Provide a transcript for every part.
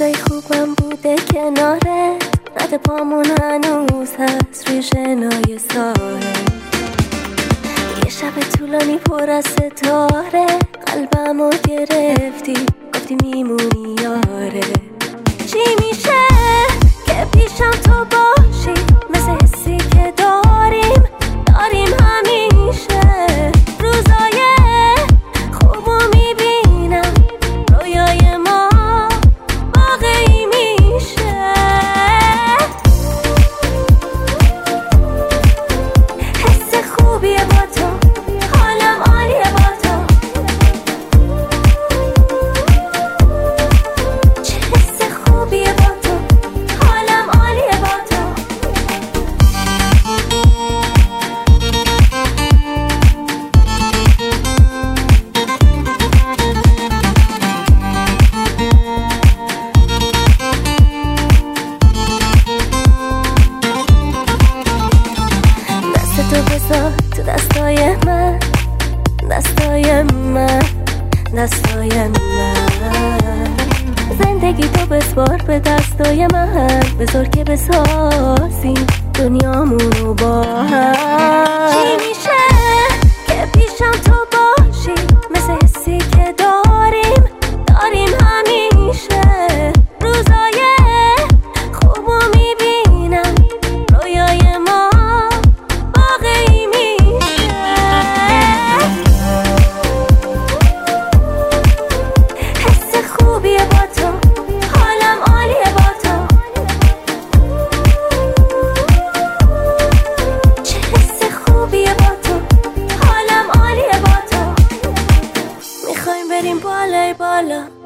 روزای خوبم بوده کناره. رد پامون هنوز هست روی شنای ساحل. یه شب طولانی پر از ستاره. قلبمو گرفتی گفتی میمونی یاره. دستای من زندگی تو بسپار به دستای من بذار که بسازیم دنیامونو با هم.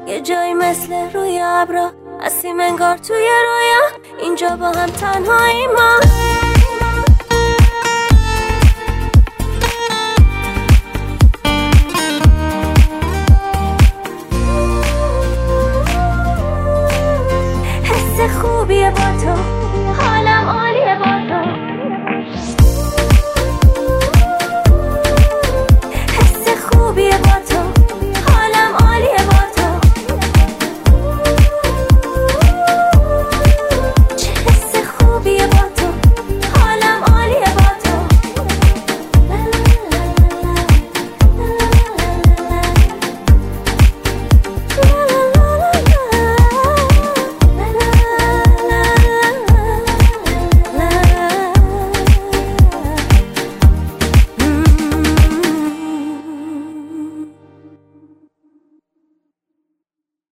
یه جایی مثل روی ابرا هستیم انگار توی رویا اینجا با هم تنهایی ما. حس خوبیه با تو.